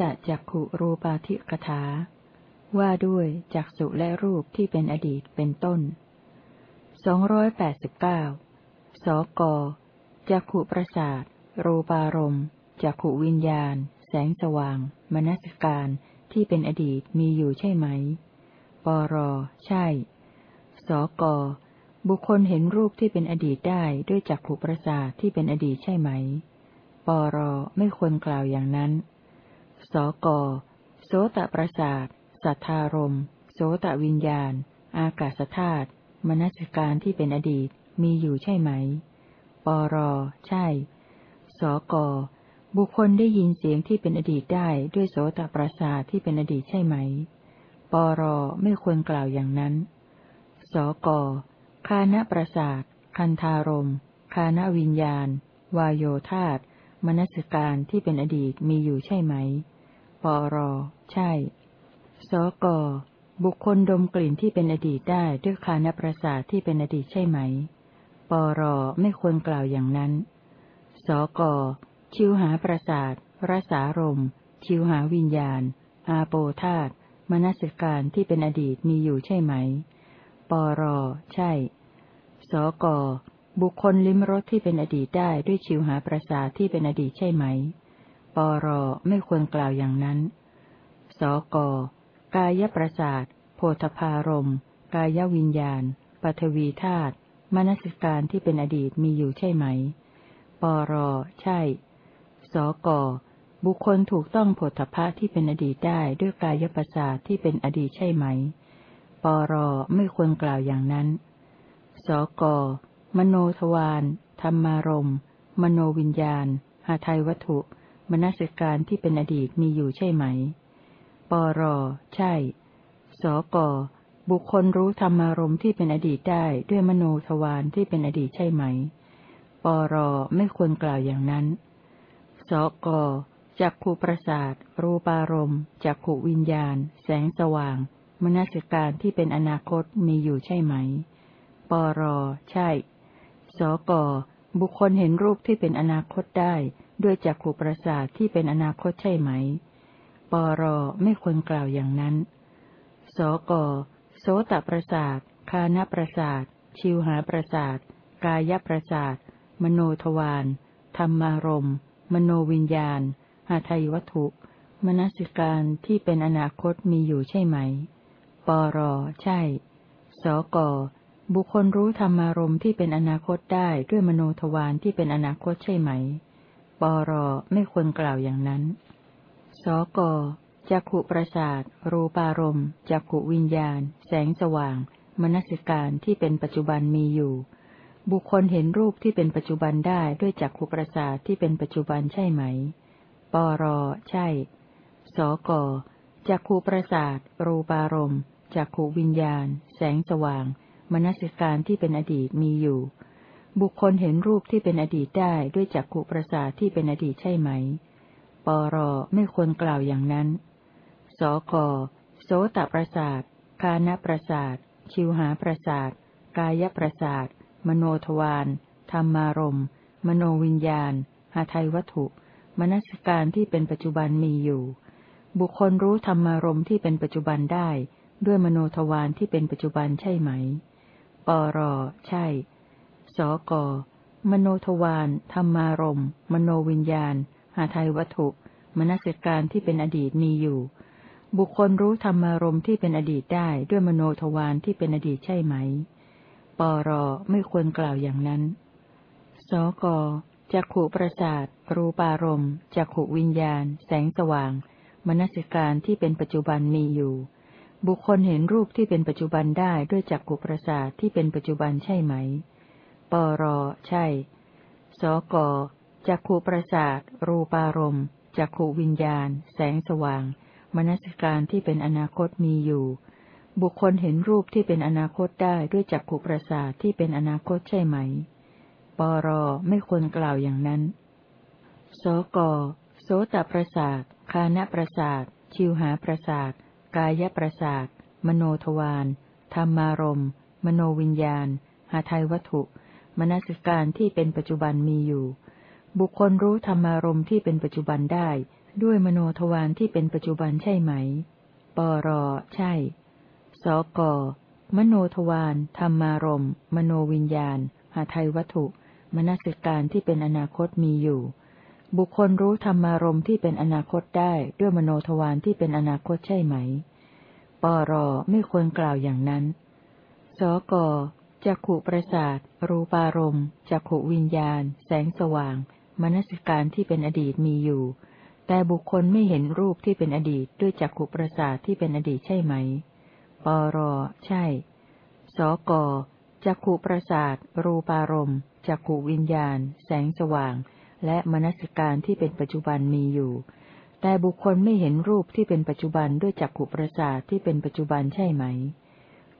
ตีตจักขุรูปาธิกถา ว่าด้วยจักสุและรูปที่เป็นอดีตเป็นต้นสองร้อยแปดสิบเก้าสกจักขุประสาท รูปารมณ์จักขุวิญญาณ แสงสว่าง มนสิการที่เป็นอดีตมีอยู่ใช่ไหม ปร ใช่ สก บุคคลเห็นรูปที่เป็นอดีตได้ด้วยจักขุประสาทที่เป็นอดีตใช่ไหม ปร ไม่ควรกล่าวอย่างนั้น สก โสตประสาท สัทธารม โสตวิญญาณ อากาศธาตุมนัสการที่เป็นอดีตมีอยู่ใช่ไหม ปร ใช่ สก บุคคลได้ยินเสียงที่เป็นอดีตได้ด้วยโสตประสาทที่เป็นอดีตใช่ไหม ปร ไม่ควรกล่าวอย่างนั้น สก คานประสาท คันธารม คานวิญญาณ วายโยธาตมนัสการที่เป็นอดีตมีอยู่ใช่ไหม ร ใช่ สก บุคคลดมกลิ่นที่เป็นอดีตได้ด้วยคานประสาทที่เป็นอดีตใช่ไหม ปร ไม่ควรกล่าวอย่างนั้น สก ชิวหาประสาทรสารม ชิวหาวิญญาณ อาโปธาตมนสิการที่เป็นอดีตมีอยู่ใช่ไหม ปร ใช่ สก บุคคลลิ้มรสที่เป็นอดีตได้ด้วยชิวหาประสาทที่เป็นอดีตใช่ไหม ปรไม่ควรกล่าวอย่างนั้น สก กายประสาท โพธพารม กายวิญญาณ ปัทวีธาตุ มนสิการที่เป็นอดีตมีอยู่ใช่ไหม ปร ใช่ สก บุคคลถูกต้องโพธพะที่เป็นอดีตได้ด้วยกายประสาทที่เป็นอดีตใช่ไหม ปร ไม่ควรกล่าวอย่างนั้น สก มโนทวาร ธรรมารม มโนวิญญาณหาไทยวัตถุ มนสิการที่เป็นอดีตมีอยู่ใช่ไหม ปร ใช่ สก บุคคลรู้ธรรมารมณ์ที่เป็นอดีตได้ด้วยมโนทวารที่เป็นอดีตใช่ไหม ปร ไม่ควรกล่าวอย่างนั้น สกจักขูประสาท รูปารมณ์จักขูวิญญาณ แสงสว่าง มนสิการที่เป็นอนาคตมีอยู่ใช่ไหม ปร ใช่ สก บุคคลเห็นรูปที่เป็นอนาคตได้ ด้วยจักขุประสาทที่เป็นอนาคตใช่ไหม ปรไม่ควรกล่าวอย่างนั้น สกโสตประสาท คานประสาท ชิวหาประสาท กายประสาท มโนทวาร ธรรมารมมโนวิญญาณ หาไทยวัตถุ มนสิการที่เป็นอนาคตมีอยู่ใช่ไหม ปรใช่ สกบุคคลรู้ธรรมารมที่เป็นอนาคตได้ด้วยมโนทวารที่เป็นอนาคตใช่ไหม ปรไม่ควรกล่าวอย่างนั้น สกจักขุประสาท รูปารมณ์จักขุวิญญาณ แสงสว่าง มนสิการที่เป็นปัจจุบันมีอยู่ บุคคลเห็นรูปที่เป็นปัจจุบันได้ด้วยจักขุประสาทที่เป็นปัจจุบันใช่ไหม ปรใช่ สกจักขุประสาท รูปารมณ์จักขุวิญญาณ แสงสว่าง มนสิการที่เป็นอดีตมีอยู่ บุคคลเห็นรูปที่เป็นอดีตได้ด้วยจักขุประสาทที่เป็นอดีตใช่ไหม ปรไม่ควรกล่าวอย่างนั้น สกโสตประสาท ฆานประสาท ชิวหาประสาท กายประสาท มโนทวาร ธรรมารมณ์ มโนวิญญาณ หทัยวัตถุ มนสิการที่เป็นปัจจุบันมีอยู่ บุคคลรู้ธรรมารมณ์ที่เป็นปัจจุบันได้ ด้วยมโนทวารที่เป็นปัจจุบันใช่ไหม ป. ใช่ ส. ก็ มโนทวาร ธรรมารมณ์ มโนวิญญาณ หทัยวัตถุ มนสิการที่เป็นอดีตมีอยู่ บุคคลรู้ธรรมารมที่เป็นอดีตได้ด้วยมโนทวารที่เป็นอดีตใช่ไหม ปรไม่ควรกล่าวอย่างนั้น สกจักขุประสาท รูปารมณ์จักขุวิญญาณ แสงสว่าง มนสิการที่เป็นปัจจุบันมีอยู่ บุคคลเห็นรูปที่เป็นปัจจุบันได้ด้วยจักขุประสาทที่เป็นปัจจุบันใช่ไหม ปร ใช่ สก จักขุประสาท รูปารมณ์ จักขุวิญญาณ แสงสว่าง มนสิการที่เป็นอนาคตมีอยู่ บุคคลเห็นรูปที่เป็นอนาคตได้ด้วยจักขุประสาทที่เป็นอนาคตใช่ไหม ปร ไม่ควรกล่าวอย่างนั้น สก โสตประสาท คานประสาท ชิวหาประสาท กายประสาท มโนทวาร ธรรมารมมโนวิญญาณ หาไทยวัตถุ มนสิการที่เป็นปัจจุบันมีอยู่ บุคคลรู้ธรรมารมที่เป็นปัจจุบันได้ ด้วยมโนทวารที่เป็นปัจจุบันใช่ไหม ปรใช่ สก มโนทวารธรรมารมมโนวิญญาณ หาไทยวัตถุ มนสิการที่เป็นอนาคตมีอยู่ บุคคลรู้ธรรมารมที่เป็นอนาคตได้ด้วยมโนทวารที่เป็นอนาคตใช่ไหม ปรไม่ควรกล่าวอย่างนั้น สก จักขุประสาท รูปารมณ์จักขุวิญญาณ แสงสว่าง มนสิการที่เป็นอดีตมีอยู่ แต่บุคคลไม่เห็นรูปที่เป็นอดีตด้วยจักขุประสาทที่เป็นอดีตใช่ไหม ปร ใช่ สก จักขุประสาท รูปารมณ์จักขุวิญญาณ แสงสว่าง และมนสิการที่เป็นปัจจุบันมีอยู่ แต่บุคคลไม่เห็นรูปที่เป็นปัจจุบันด้วยจักขุประสาทที่เป็นปัจจุบันใช่ไหม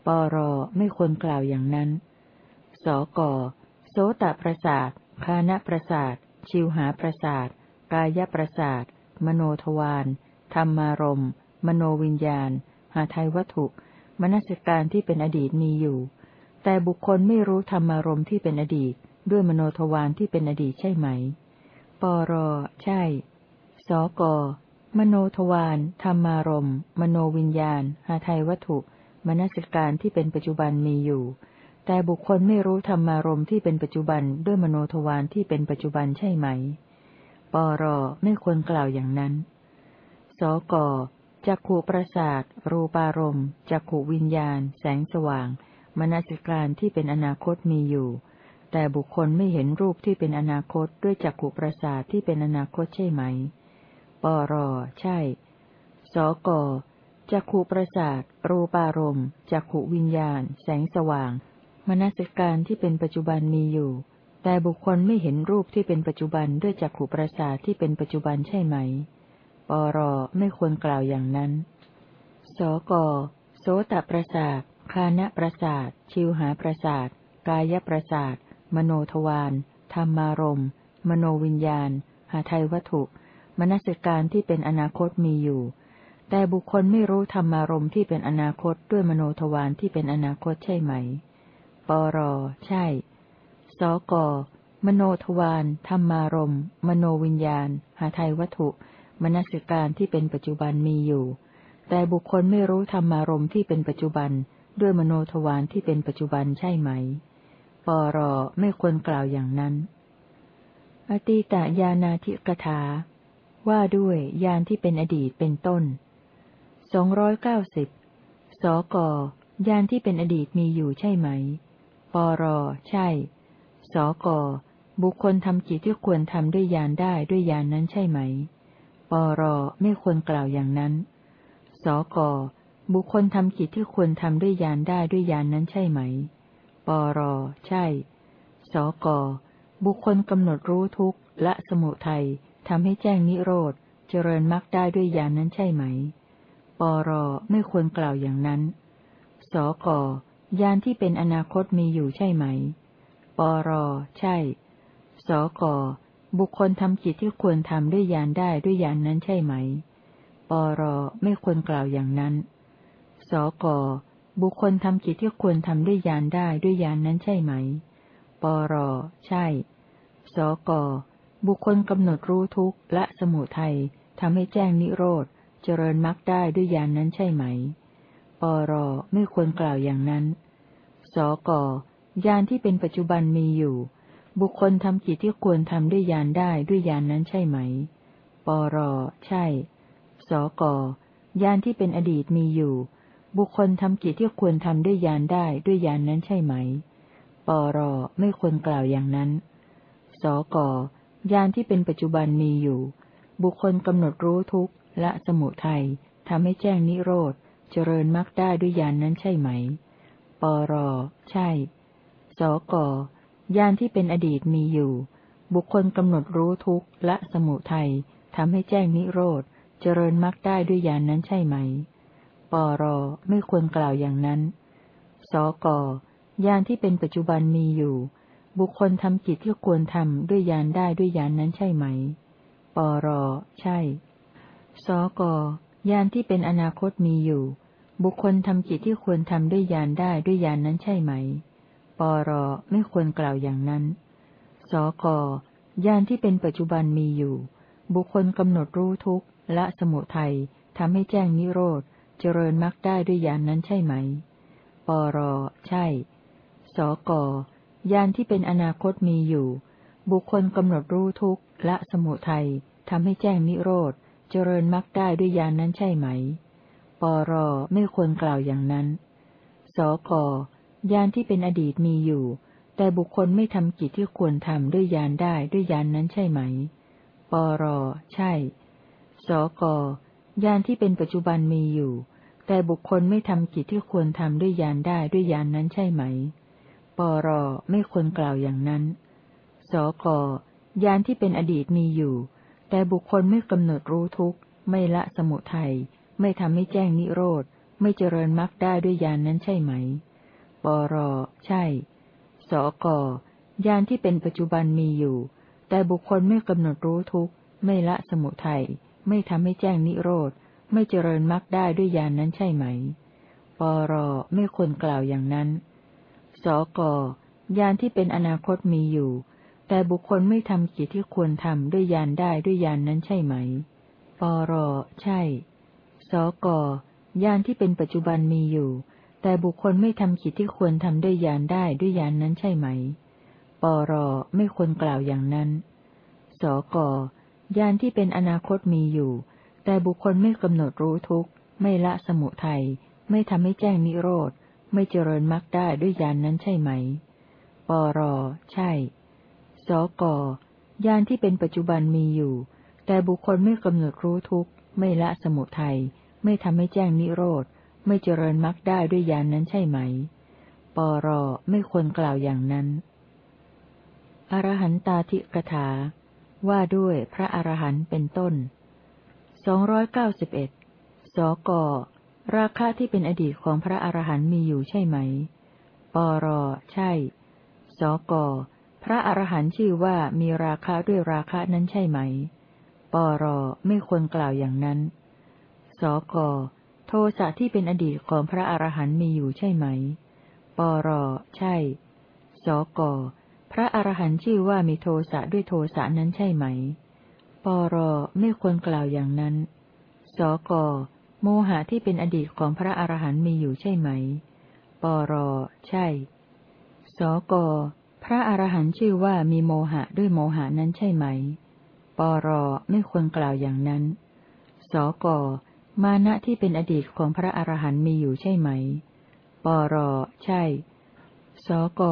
ปรไม่ควรกล่าวอย่างนั้น สกโสตประสาทคานประสาท ชิวหาประสาท กายประสาท มโนทวาร ธรรมารมมโนวิญญาณ หาไทยวัตถุ มนสิการที่เป็นอดีตมีอยู่ แต่บุคคลไม่รู้ธรรมารมที่เป็นอดีต ด้วยมโนทวารที่เป็นอดีตใช่ไหม ปร ใช่ สก มโนทวาร ธรรมารมมโนวิญญาณ หาไทยวัตถุ มนสิการที่เป็นปัจจุบันมีอยู่ แต่บุคคลไม่รู้ธรรมารมที่เป็นปัจจุบันด้วยมโนทวารที่เป็นปัจจุบันใช่ไหม ปรไม่ควรกล่าวอย่างนั้น สกจักขูประสาท รูปารมณ์จักขูวิญญาณ แสงสว่าง มนสิการที่เป็นอนาคตมีอยู่ แต่บุคคลไม่เห็นรูปที่เป็นอนาคตด้วยจักขูประสาทที่เป็นอนาคตใช่ไหม ปรใช่ สก จักขุประสาท รูปารมณ์จักขุวิญญาณ แสงสว่าง มนสิการที่เป็นปัจจุบันมีอยู่ แต่บุคคลไม่เห็นรูปที่เป็นปัจจุบันด้วยจักขุประสาทที่เป็นปัจจุบันใช่ไหม ปรไม่ควรกล่าวอย่างนั้น สกโสตประสาท คานะประสาท ชิวหาประสาท กายประสาท มโนทวารธรรมารมมโนวิญญาณ หาไทยวัตถุ มนสิการที่เป็นอนาคตมีอยู่ แต่บุคคลไม่รู้ธรรมารมที่เป็นอนาคตด้วยมโนทวารที่เป็นอนาคตใช่ไหม ปร ใช่ สก มโนทวารธรรมารมมโนวิญญาณ หาไทยวัตถุ มนสิการที่เป็นปัจจุบันมีอยู่ แต่บุคคลไม่รู้ธรรมารมที่เป็นปัจจุบันด้วยมโนทวารที่เป็นปัจจุบันใช่ไหม ปร ไม่ควรกล่าวอย่างนั้น อตีตยานาธิกถา ว่าด้วยยานที่เป็นอดีตเป็นต้น สองร้อยเก้าสิบสกยานที่เป็นอดีตมีอยู่ใช่ไหม ปร ใช่ สก บุคคลทำจิตที่ควรทำด้วยยานได้ด้วยยานนั้นใช่ไหม ปร ไม่ควรกล่าวอย่างนั้น สก บุคคลทำจิตที่ควรทำด้วยยานได้ด้วยยานนั้นใช่ไหม ปร ใช่ สก บุคคลกำหนดรู้ทุกข์ละสมุทัยทำให้แจ้งนิโรธ เจริญมรรคได้ด้วยยานนั้นใช่ไหม ปรไม่ควรกล่าวอย่างนั้น สกยานที่เป็นอนาคตมีอยู่ใช่ไหม ปรใช่ สกบุคคลทำจิตที่ควรทำด้วยยานได้ด้วยยานนั้นใช่ไหม ปรไม่ควรกล่าวอย่างนั้น สกบุคคลทำจิตที่ควรทำด้วยยานได้ด้วยยานนั้นใช่ไหม ปรใช่ สกบุคคลกำหนดรู้ทุกข์ละสมุทัยทำให้แจ้งนิโรธ เจริญมรรคได้ด้วยยานนั้นใช่ไหม ปรไม่ควรกล่าวอย่างนั้น สกยานที่เป็นปัจจุบันมีอยู่ บุคคลทำกิจที่ควรทำด้วยยานได้ด้วยยานนั้นใช่ไหม ปรใช่ สกยานที่เป็นอดีตมีอยู่ บุคคลทำกิจที่ควรทำด้วยยานได้ด้วยยานนั้นใช่ไหม ปรไม่ควรกล่าวอย่างนั้น สกยานที่เป็นปัจจุบันมีอยู่ บุคคลกำหนดรู้ทุก ละสมุทัยทำให้แจ้งนิโรธ เจริญมรรคได้ด้วยยานนั้นใช่ไหม ปร ใช่ สกยานที่เป็นอดีตมีอยู่ บุคคลกำหนดรู้ทุกละสมุทัยทำให้แจ้งนิโรธ เจริญมรรคได้ด้วยยานนั้นใช่ไหม ปร ไม่ควรกล่าวอย่างนั้น สกยานที่เป็นปัจจุบันมีอยู่ บุคคลทำกิจที่ควรทำด้วยยานได้ด้วยยานนั้นใช่ไหม ปร ใช่ สกยานที่เป็นอนาคตมีอยู่ บุคคลทำกิจที่ควรทำด้วยยานได้ด้วยยานนั้นใช่ไหม ปรไม่ควรกล่าวอย่างนั้น สกยานที่เป็นปัจจุบันมีอยู่ บุคคลกำหนดรู้ทุกข์ละสมุทัยทำให้แจ้งนิโรธ เจริญมรรคได้ด้วยญานนั้นใช่ไหม ปรใช่ สกญาณที่เป็นอนาคตมีอยู่ บุคคลกำหนดรู้ทุกข์ละสมุทัยทำให้แจ้งนิโรธ เจริญมรรคได้ด้วยญานนั้นใช่ไหม ปรไม่ควรกล่าวอย่างนั้น สกญาณที่เป็นอดีตมีอยู่ แต่บุคคลไม่ทำกิจที่ควรทำด้วยญาณได้ด้วยญานนั้นใช่ไหม ปรใช่ สกญาณที่เป็นปัจจุบันมีอยู่ แต่บุคคลไม่ทำกิจที่ควรทำด้วยญาณได้ด้วยญานนั้นใช่ไหม ปรไม่ควรกล่าวอย่างนั้น สกญาณที่เป็นอดีตมีอยู่ แต่บุคคลไม่กำหนดรู้ทุกข์ ไม่ละสมุทัย ไม่ทำให้แจ้งนิโรธ ไม่เจริญมรรคได้ด้วยญานนั้นใช่ไหม ปร ใช่ สกญาณที่เป็นปัจจุบันมีอยู่ แต่บุคคลไม่กำหนดรู้ทุกข์ ไม่ละสมุทัย ไม่ทำให้แจ้งนิโรธ ไม่เจริญมรรคได้ด้วยญานนั้นใช่ไหม ปร ไม่ควรกล่าวอย่างนั้น สกญาณที่เป็นอนาคตมีอยู่ แต่บุคคลไม่ทำกิจที่ควรทำด้วยญาณได้ด้วยญานนั้นใช่ไหม ปรใช่ สกญาณที่เป็นปัจจุบันมีอยู่ แต่บุคคลไม่ทำกิจที่ควรทำด้วยญาณได้ด้วยญานนั้นใช่ไหม ปรไม่ควรกล่าวอย่างนั้น สกญาณที่เป็นอนาคตมีอยู่ แต่บุคคลไม่กำหนดรู้ทุกข์ ไม่ละสมุทัย ไม่ทำให้แจ้งนิโรธ ไม่เจริญมรรคได้ด้วยญานนั้นใช่ไหม ปรใช่ สกญาณที่เป็นปัจจุบันมีอยู่ แต่บุคคลไม่กำหนดรู้ทุกข์ ไม่ละสมุทัย ไม่ทำให้แจ้งนิโรธ ไม่เจริญมรรคได้ด้วยญานนั้นใช่ไหม ปรไม่ควรกล่าวอย่างนั้น อรหันตาธิกถา ว่าด้วยพระอรหันต์เป็นต้น สองร้อยเก้าสิบเอ็ด สก ราคะที่เป็นอดีตของพระอรหันต์มีอยู่ใช่ไหม ปรใช่ สก พระอรหันต์ชื่อว่ามีราคะด้วยราคะนั้นใช่ไหม ปรไม่ควรกล่าวอย่างนั้น สก โทสะที่เป็นอดีตของพระอรหันต์มีอยู่ใช่ไหม ปรใช่ สก พระอรหันต์ชื่อว่ามีโทสะด้วยโทสะนั้นใช่ไหม ปรไม่ควรกล่าวอย่างนั้น สก โมหะที่เป็นอดีตของพระอรหันต์มีอยู่ใช่ไหม ปรใช่ สก พระอรหันต์ชื่อว่ามีโมหะด้วยโมหะนั้นใช่ไหม ปรไม่ควรกล่าวอย่างนั้น สกมานะที่เป็นอดีตของพระอรหันต์มีอยู่ใช่ไหม ปรใช่ สก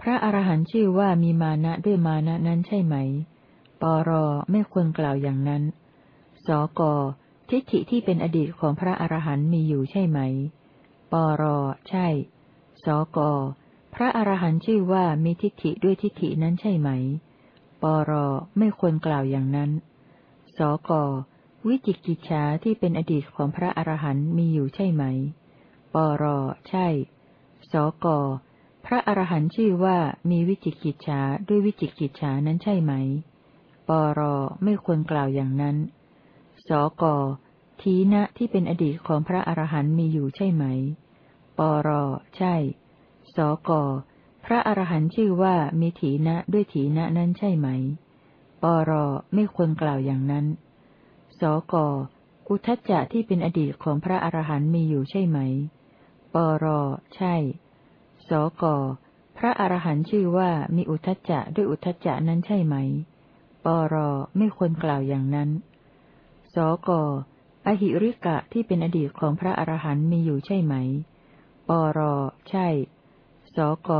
พระอรหันต์ชื่อว่ามีมานะด้วยมานะนั้นใช่ไหม ปรไม่ควรกล่าวอย่างนั้น สกทิฏฐิที่เป็นอดีตของพระอรหันต์มีอยู่ใช่ไหม ปรใช่ สก พระอรหันต์ชื่อว่ามีทิฏฐิด้วยทิฏฐินั้นใช่ไหม ปรไม่ควรกล่าวอย่างนั้น สกวิจิกิจฉาที่เป็นอดีตของพระอรหันต์มีอยู่ใช่ไหม ปรใช่ สกพระอรหันต์ชื่อว่ามีวิจิกิจฉาด้วยวิจิกิจฉานั้นใช่ไหม ปรไม่ควรกล่าวอย่างนั้น สกทีนะที่เป็นอดีตของพระอรหันต์มีอยู่ใช่ไหม ปรใช่ สก พระอรหันต์ชื่อว่ามีถีนะด้วยถีนะนั้นใช่ไหม ปรไม่ควรกล่าวอย่างนั้น สก อุทจจะที่เป็นอดีตของพระอรหันต์มีอยู่ใช่ไหม ปรใช่ สก พระอรหันต์ชื่อว่ามีอุทจจะด้วยอุทจจะนั้นใช่ไหม ปรไม่ควรกล่าวอย่างนั้น สก อหิริกะที่เป็นอดีตของพระอรหันต์มีอยู่ใช่ไหม ปรใช่ สก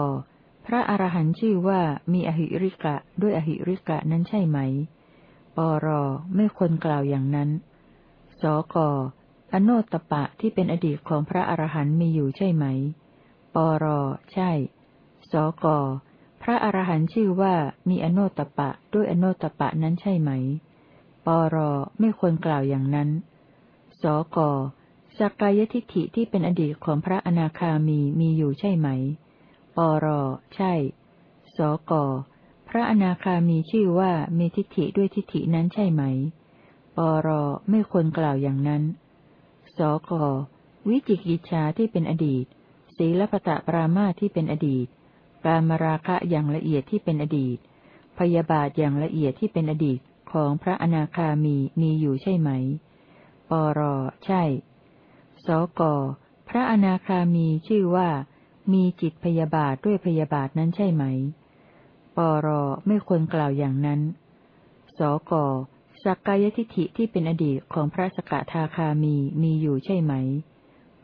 พระอรหันต์ชื่อว่ามีอหิริกะด้วยอหิริกะนั้นใช่ไหม ปรไม่ควรกล่าวอย่างนั้น สก อโนตปะที่เป็นอดีตของพระอรหันต์มีอยู่ใช่ไหม ปรใช่ สก พระอรหันต์ชื่อว่ามีอโนตปะด้วยอโนตปะนั้นใช่ไหม ปรไม่ควรกล่าวอย่างนั้น สกสักกายทิฐิที่เป็นอดีตของพระอนาคามีมีอยู่ใช่ไหม ปร ใช่ สก พระอนาคามีชื่อว่ามีทิฏฐิด้วยทิฏฐินั้นใช่ไหม ปร ไม่ควรกล่าวอย่างนั้น สก วิจิกิจชาที่เป็นอดีต ศีลปตะปรามาที่เป็นอดีต การมราคะอย่างละเอียดที่เป็นอดีต พยาบาทอย่างละเอียดที่เป็นอดีตของพระอนาคามีมีอยู่ใช่ไหม ปร ใช่ สก พระอนาคามีชื่อว่า มีจิตพยาบาทด้วยพยาบาทนั้นใช่ไหม ปรไม่ควรกล่าวอย่างนั้น สกสักกายทิฐิที่เป็นอดีตของพระสกทาคามีมีอยู่ใช่ไหม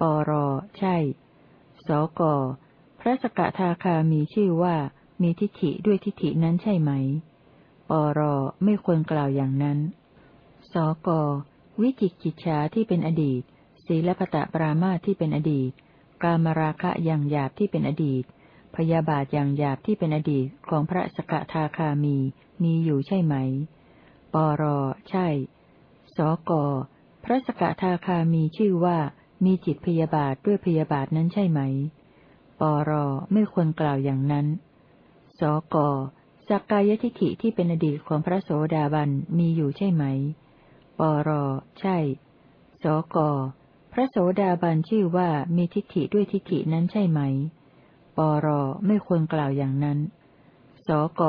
ปรใช่ สกพระสกทาคามีชื่อว่า มีทิฏฐิด้วยทิฏฐินั้นใช่ไหม ปรไม่ควรกล่าวอย่างนั้น สกวิจิกิจฉาที่เป็นอดีต ศีลปตะปรามาที่เป็นอดีต กามราคะอย่างหยาบที่เป็นอดีต พยาบาทอย่างหยาบที่เป็นอดีตของพระสกทาคามีมีอยู่ใช่ไหม ปรใช่ สก พระสกทาคามีชื่อว่ามีจิตพยาบาทด้วยพยาบาทนั้นใช่ไหม ปรไม่ควรกล่าวอย่างนั้น สกสักกายทิฐิที่เป็นอดีตของพระโสดาบันมีอยู่ใช่ไหม ปรใช่ สก ระโสดาบันชื่อว่ามีทิฏฐิด้วยทิฏฐินั้นใช่ไหม ปรไม่ควรกล่าวอย่างนั้น สก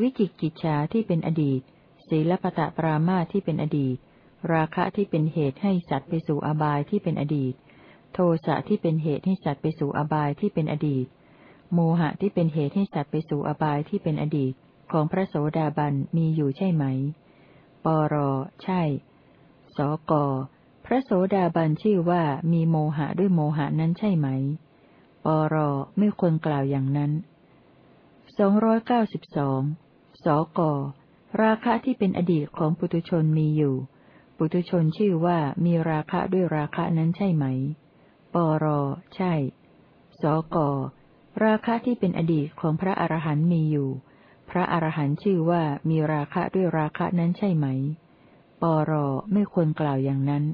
วิจิกิจฉาที่เป็นอดีต ศีลปตะปรามาที่เป็นอดีต ราคะที่เป็นเหตุให้สัตว์ไปสู่อบายที่เป็นอดีต โทสะที่เป็นเหตุให้สัตว์ไปสู่อบายที่เป็นอดีต โมหะที่เป็นเหตุให้สัตว์ไปสู่อบายที่เป็นอดีต ของพระโสดาบันมีอยู่ใช่ไหม ปรใช่ สก ระโสดาบันชื่อว่ามีโมหะด้วยโมหะนั้นใช่ไหม ปรไม่ควรกล่าวอย่างนั้นสองร้อยเก้าสิบสองสก ราคะที่เป็นอดีตของปุตุชนมีอยู่ ปุตุชนชื่อว่ามีราคะด้วยราคะนั้นใช่ไหม ปรใช่ สก ราคะที่เป็นอดีตของพระอรหันต์มีอยู่ พระอรหันต์ชื่อว่ามีราคะด้วยราคะนั้นใช่ไหม ปรไม่ควรกล่าวอย่างนั้น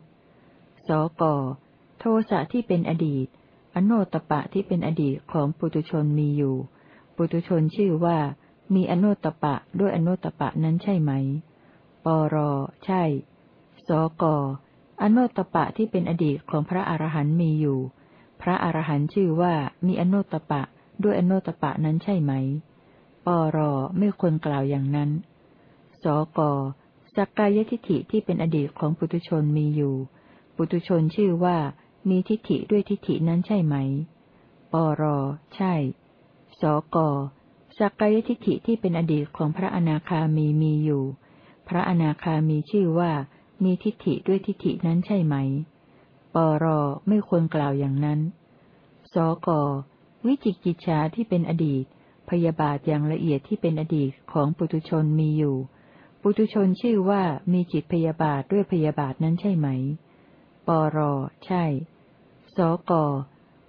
สก โทสะที่เป็นอดีต อโนตปะที่เป็นอดีตของปุตุชนมีอยู่ ปุตุชนชื่อว่า มีอโนตปะด้วยอโนตปะนั้นใช่ไหม ปร ใช่ สก อโนตปะที่เป็นอดีตของพระอรหันต์มีอยู่ พระอรหันต์ชื่อว่า มีอโนตปะด้วยอโนตปะนั้นใช่ไหม ปร ไม่ควรกล่าวอย่างนั้น สกสักกายทิฏฐิที่เป็นอดีตของปุตุชนมีอยู่ ปุตุชนชื่อว่า มีทิฏฐิด้วยทิฏฐินั้นใช่ไหม ปร ใช่ สก สักกายทิฏฐิที่เป็นอดีตของพระอนาคามีมีอยู่ พระอนาคามีชื่อว่า มีทิฏฐิด้วยทิฏฐินั้นใช่ไหม ปร ไม่ควรกล่าวอย่างนั้น สก วิจิกิจฉาที่เป็นอดีต พยาบาทอย่างละเอียดที่เป็นอดีตของปุตุชนมีอยู่ ปุตุชนชื่อว่ามีจิตพยาบาทด้วยพยาบาทนั้นใช่ไหม ปร ใช่ สก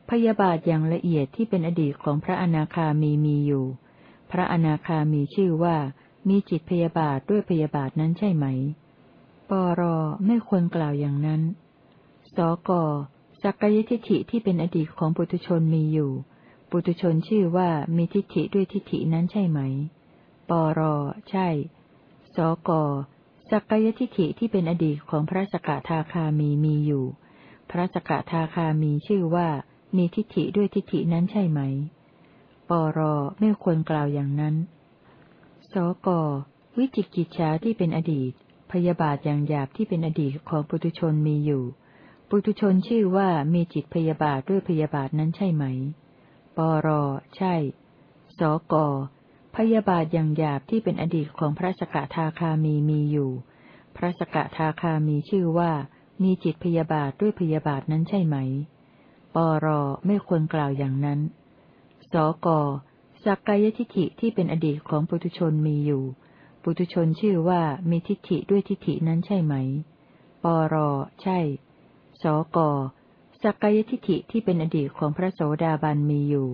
พยาบาทอย่างละเอียดที่เป็นอดีตของพระอนาคามีมีอยู่ พระอนาคามีชื่อว่า มีจิตพยาบาทด้วยพยาบาทนั้นใช่ไหม ปร ไม่ควรกล่าวอย่างนั้น สก สักกายทิฏฐิที่เป็นอดีตของปุตุชนมีอยู่ ปุตุชนชื่อว่ามีทิฏฐิด้วยทิฏฐินั้นใช่ไหม ปร ใช่ สก สักกายทิฏฐิที่เป็นอดีตของพระสกทาคามีมีอยู่ พระสกทาคามีชื่อว่า มีทิฏฐิด้วยทิฏฐินั้นใช่ไหม ปรไม่ควรกล่าวอย่างนั้น สกวิจิกิจฉาที่เป็นอดีต พยาบาทอย่างหยาบที่เป็นอดีตของปุตุชนมีอยู่ ปุตุชนชื่อว่ามีจิตพยาบาทด้วยพยาบาทนั้นใช่ไหม ปรใช่ สก พยาบาทอย่างหยาบที่เป็นอดีตของพระสกทาคามีมีอยู่ พระสกทาคามีชื่อว่า มีจิตพยาบาทด้วยพยาบาทนั้นใช่ไหม ปรไม่ควรกล่าวอย่างนั้น สกสักกายทิฏฐิที่เป็นอดีตของปุตุชนมีอยู่ ปุตุชนชื่อว่ามีทิฏฐิด้วยทิฏฐินั้นใช่ไหม ปรใช่ สกสักกายทิฏฐิที่เป็นอดีตของพระโสดาบันมีอยู่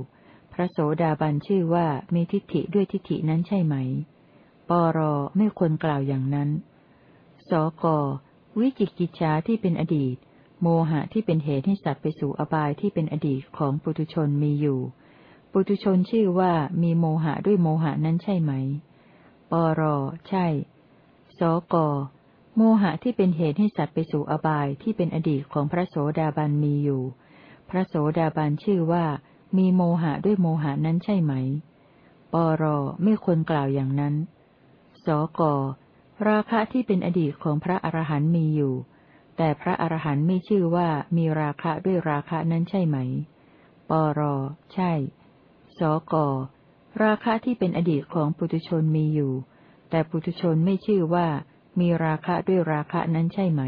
พระโสดาบันชื่อว่ามีทิฏฐิด้วยทิฏฐินั้นใช่ไหม ปรไม่ควรกล่าวอย่างนั้น สก วิจิกิจฉาที่เป็นอดีต โมหะที่เป็นเหตุให้สัตว์ไปสู่อบายที่เป็นอดีตของปุตุชนมีอยู่ ปุตุชนชื่อว่ามีโมหะด้วยโมหะนั้นใช่ไหม ปรใช่ สก โมหะที่เป็นเหตุให้สัตว์ไปสู่อบายที่เป็นอดีตของพระโสดาบันมีอยู่ พระโสดาบันชื่อว่า มีโมหะด้วยโมหะนั้นใช่ไหม ปรไม่ควรกล่าวอย่างนั้น สกราคะที่เป็นอดีตของพระอรหันต์มีอยู่ แต่พระอรหันต์ไม่ชื่อว่ามีราคะด้วยราคะนั้นใช่ไหม ปรใช่ สกราคะที่เป็นอดีตของปุถุชนมีอยู่ แต่ปุถุชนไม่ชื่อว่ามีราคะด้วยราคะนั้นใช่ไหม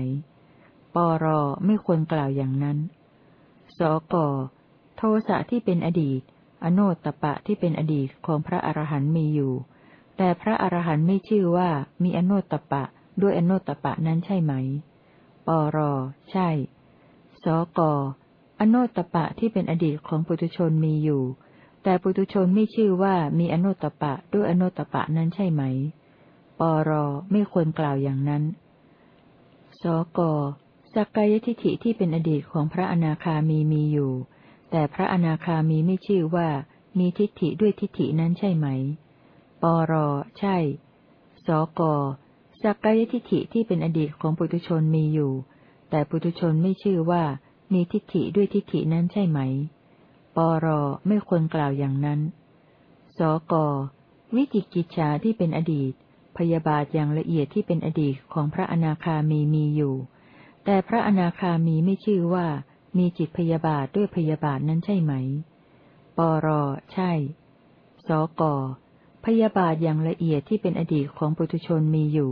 ปรไม่ควรกล่าวอย่างนั้น สก โทสะที่เป็นอดีต อโนตปะที่เป็นอดีตของพระอรหันต์มีอยู่ แต่พระอรหันต์ไม่ชื่อว่ามีอโนตปะด้วยอโนตปะนั้นใช่ไหม ปร ใช่ สก อโนตปะที่เป็นอดีตของปุถุชนมีอยู่ แต่ปุถุชนไม่ชื่อว่ามีอโนตปะด้วยอโนตปะนั้นใช่ไหม ปร ไม่ควรกล่าวอย่างนั้น สกสักกายทิฐิที่เป็นอดีตของพระอนาคามีมีอยู่ แต่พระอนาคามีไม่ชื่อว่า มีทิฏฐิด้วยทิฏฐินั้นใช่ไหม ปร ใช่ สก สักกายทิฏฐิที่เป็นอดีตของปุถุชนมีอยู่ แต่ปุถุชนไม่ชื่อว่า มีทิฏฐิด้วยทิฏฐินั้นใช่ไหม ปร ไม่ควรกล่าวอย่างนั้น สก วิจิกิจฉาที่เป็นอดีต พยาบาทอย่างละเอียดที่เป็นอดีตของพระอนาคามีมีอยู่ แต่พระอนาคามีไม่ชื่อว่า มีจิตพยาบาทด้วยพยาบาทนั้นใช่ไหม ปร ใช่ สก พยาบาทอย่างละเอียดที่เป็นอดีตของปุถุชนมีอยู่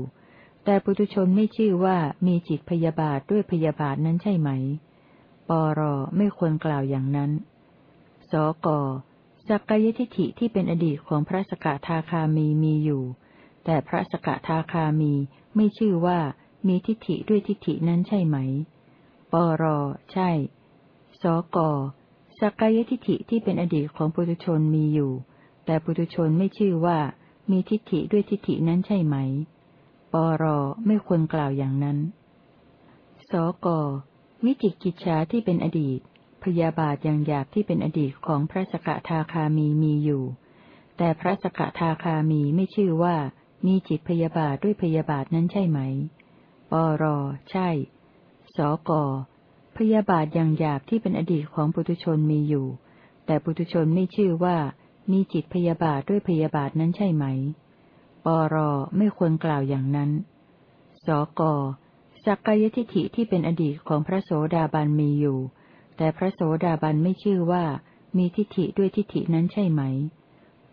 แต่ปุถุชนไม่ชื่อว่ามีจิตพยาบาทด้วยพยาบาทนั้นใช่ไหม ปร ไม่ควรกล่าวอย่างนั้น สก สักกายทิฐิที่เป็นอดีตของพระสกทาคามีมีอยู่ แต่พระสกทาคามีไม่ชื่อว่ามีทิฏฐิด้วยทิฏฐินั้นใช่ไหม ปร ใช่ สกสักกายทิฐิที่เป็นอดีตของปุถุชนมีอยู่ แต่ปุถุชนไม่ชื่อว่า มีทิฏฐิด้วยทิฏฐินั้นใช่ไหม ปร ไม่ควรกล่าวอย่างนั้น สก วิจิกิจฉาที่เป็นอดีต พยาบาทอย่างหยาบที่เป็นอดีตของพระสกทาคามีมีอยู่ แต่พระสกทาคามีไม่ชื่อว่า มีจิตพยาบาทด้วยพยาบาทนั้นใช่ไหม ปร ใช่ สก พยาบาทอย่างหยาบที่เป็นอดีตของปุถุชนมีอยู่ แต่ปุถุชนไม่ชื่อว่ามีจิตพยาบาทด้วยพยาบาทนั้นใช่ไหม ปรไม่ควรกล่าวอย่างนั้น สก สักกายทิฐิที่เป็นอดีตของพระโสดาบันมีอยู่ แต่พระโสดาบันไม่ชื่อว่ามีทิฏฐิด้วยทิฏฐินั้นใช่ไหม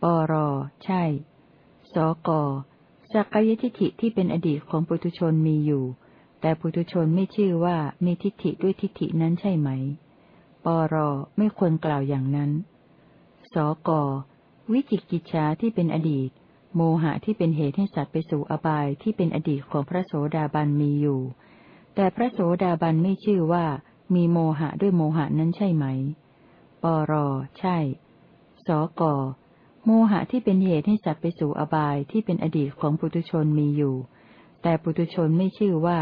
ปรใช่ สกสักกายทิฐิที่เป็นอดีตของปุถุชนมีอยู่ แต่ปุถุชนไม่ชื่อว่ามีทิฏฐิด้วยทิฏฐินั้นใช่ไหม ปรไม่ควรกล่าวอย่างนั้น สก วิจิกิจฉาที่เป็นอดีต โมหะที่เป็นเหตุให้สัตว์ไปสู่อบายที่เป็นอดีตของพระโสดาบันมีอยู่ แต่พระโสดาบันไม่ชื่อว่า มีโมหะด้วยโมหะนั้นใช่ไหม ปรใช่ สก โมหะที่เป็นเหตุให้สัตว์ไปสู่อบายที่เป็นอดีตของปุถุชนมีอยู่ แต่ปุถุชนไม่ชื่อว่า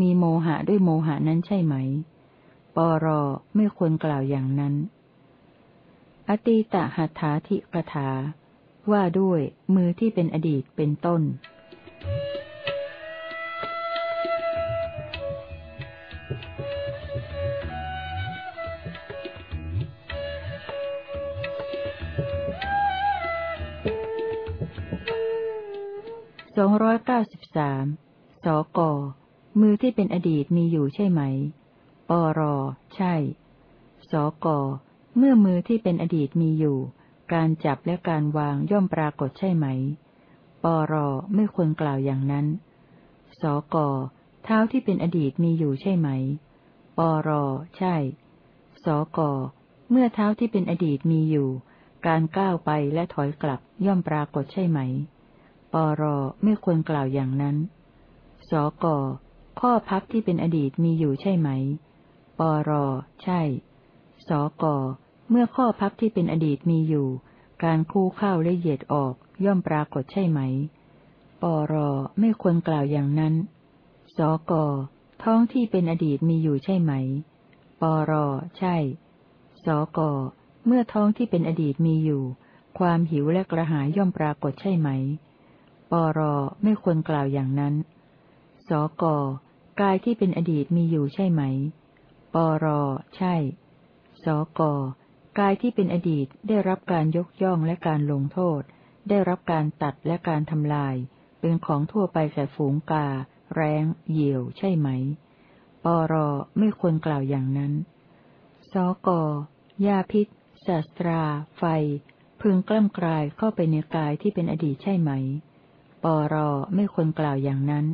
มีโมหะด้วยโมหะนั้นใช่ไหม ปรไม่ควรกล่าวอย่างนั้น อตีตหัตถาธิกถา ว่าด้วยมือที่เป็นอดีตเป็นต้น สองร้อยเก้าสิบสาม สก มือที่เป็นอดีตมีอยู่ใช่ไหม ปร ใช่ สก เมื่อมือที่เป็นอดีตมีอยู่ การจับและการวางย่อมปรากฏใช่ไหม ปร ไม่ควรกล่าวอย่างนั้น สก เท้าที่เป็นอดีตมีอยู่ใช่ไหม ปร ใช่ สก เมื่อเท้าที่เป็นอดีตมีอยู่ การก้าวไปและถอยกลับย่อมปรากฏใช่ไหม ปร ไม่ควรกล่าวอย่างนั้น สก ข้อพับที่เป็นอดีตมีอยู่ใช่ไหม ปร ใช่ สก เมื่อข้อพับที่เป็นอดีตมีอยู่ การคู่เข้าและเหยียดออกย่อมปรากฏใช่ไหม ปร ไม่ควรกล่าวอย่างนั้น สก ท้องที่เป็นอดีตมีอยู่ใช่ไหม ปร ใช่ สก เมื่อท้องที่เป็นอดีตมีอยู่ ความหิวและกระหายย่อมปรากฏใช่ไหม ปร ไม่ควรกล่าวอย่างนั้น สก กายที่เป็นอดีตมีอยู่ใช่ไหม ปร ใช่ สก กายที่เป็นอดีตได้รับการยกย่องและการลงโทษ ได้รับการตัดและการทำลาย เป็นของทั่วไปแก่ฝูงกา แร้ง เหยี่ยว ใช่ไหม ปร ไม่ควรกล่าวอย่างนั้น สก ยาพิษศาสตรา ไฟ พึงกล้ำกลายเข้าไปในกายที่เป็นอดีตใช่ไหม ปร ไม่ควรกล่าวอย่างนั้น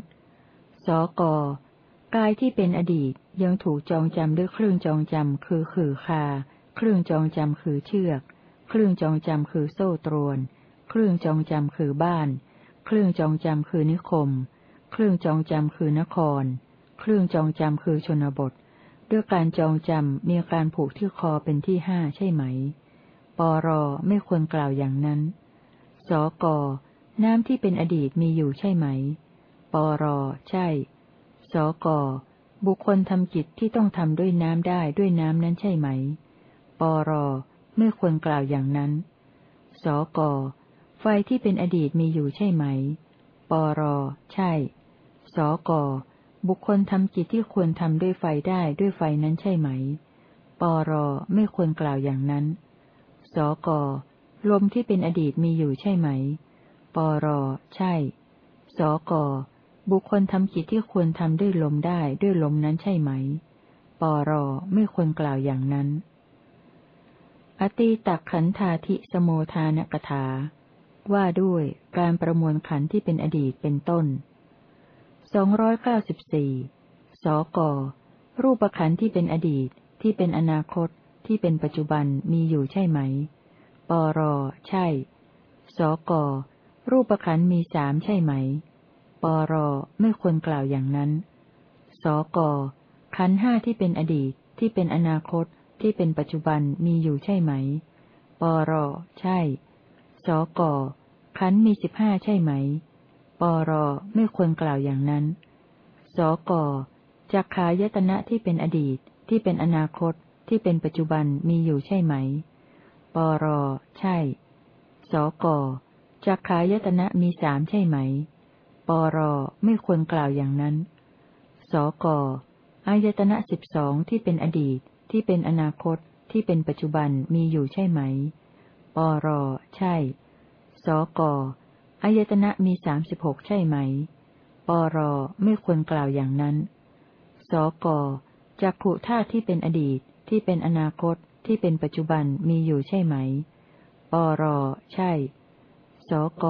สก กายที่เป็นอดีตยังถูกจองจำด้วยเครื่องจองจำคือขือคา เครื่องจองจำคือเชือก เครื่องจองจำคือโซ่ตรวน เครื่องจองจำคือบ้าน เครื่องจองจำคือนิคม เครื่องจองจำคือนคร เครื่องจองจำคือชนบท ด้วยการจองจำมีการผูกที่คอเป็นที่ห้าใช่ไหม ปรไม่ควรกล่าวอย่างนั้น สกน้ำที่เป็นอดีตมีอยู่ใช่ไหม ปรใช่ สก บุคคลทำกิจที่ต้องทำด้วยน้ำได้ด้วยน้ำนั้นใช่ไหม ปร ไม่ควรกล่าวอย่างนั้น สก ไฟที่เป็นอดีตมีอยู่ใช่ไหม ปร ใช่ สก บุคคลทำกิจที่ควรทำด้วยไฟได้ด้วยไฟนั้นใช่ไหม ปร ไม่ควรกล่าวอย่างนั้น สก ลมที่เป็นอดีตมีอยู่ใช่ไหม ปร ใช่ สก บุคคลทำกิจที่ควรทำด้วยลมได้ด้วยลมนั้นใช่ไหม ปรไม่ควรกล่าวอย่างนั้น อตีตักขันธาธิสโมทานกถา ว่าด้วยการประมวลขันที่เป็นอดีตเป็นต้นสองร้อยเก้าสิบสี่สก รูปขันที่เป็นอดีตที่เป็นอนาคตที่เป็นปัจจุบันมีอยู่ใช่ไหม ปรใช่ สก รูปขันมีสามใช่ไหม ปรไม่ควรกล่าวอย่างนั้น สกขันห้าที่เป็นอดีตที่เป็นอนาคตที่เป็นปัจจุบันมีอยู่ใช่ไหม ปรใช่ สกขันมีสิบห้าใช่ไหม ปรไม่ควรกล่าวอย่างนั้น สกจักขายตนะที่เป็นอดีตที่เป็นอนาคตที่เป็นปัจจุบันมีอยู่ใช่ไหม ปรใช่ สกจักขายตนะมีสามใช่ไหม ปรไม่ควรกล่าวอย่างนั้น สกอายตนะสิบสองที่เป็นอดีต ที่เป็นอนาคต ที่เป็นปัจจุบันมีอยู่ใช่ไหม ปรใช่ สกอายตนะมีสามสิบหกใช่ไหม ปรไม่ควรกล่าวอย่างนั้น สกจักขุธาตุที่เป็นอดีต ที่เป็นอนาคต ที่เป็นปัจจุบันมีอยู่ใช่ไหม ปรใช่ สก